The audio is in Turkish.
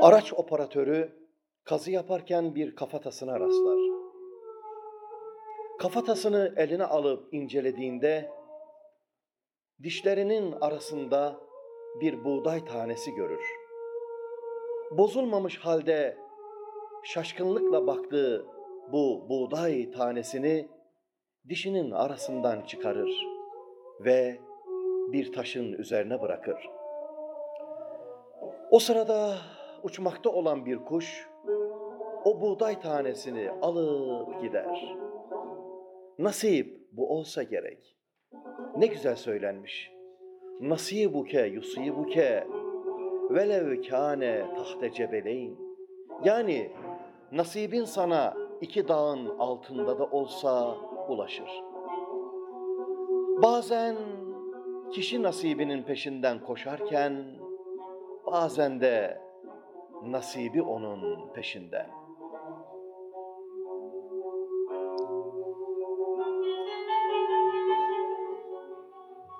Araç operatörü kazı yaparken bir kafatasına rastlar. Kafatasını eline alıp incelediğinde dişlerinin arasında bir buğday tanesi görür. Bozulmamış halde şaşkınlıkla baktığı bu buğday tanesini dişinin arasından çıkarır ve bir taşın üzerine bırakır. O sırada uçmakta olan bir kuş o buğday tanesini alıp gider. Nasip bu olsa gerek. Ne güzel söylenmiş. Nasibuke yusibuke velev kâne tahte cebeleyn. Yani nasibin sana iki dağın altında da olsa ulaşır. Bazen kişi nasibinin peşinden koşarken bazen de nasibi onun peşinden.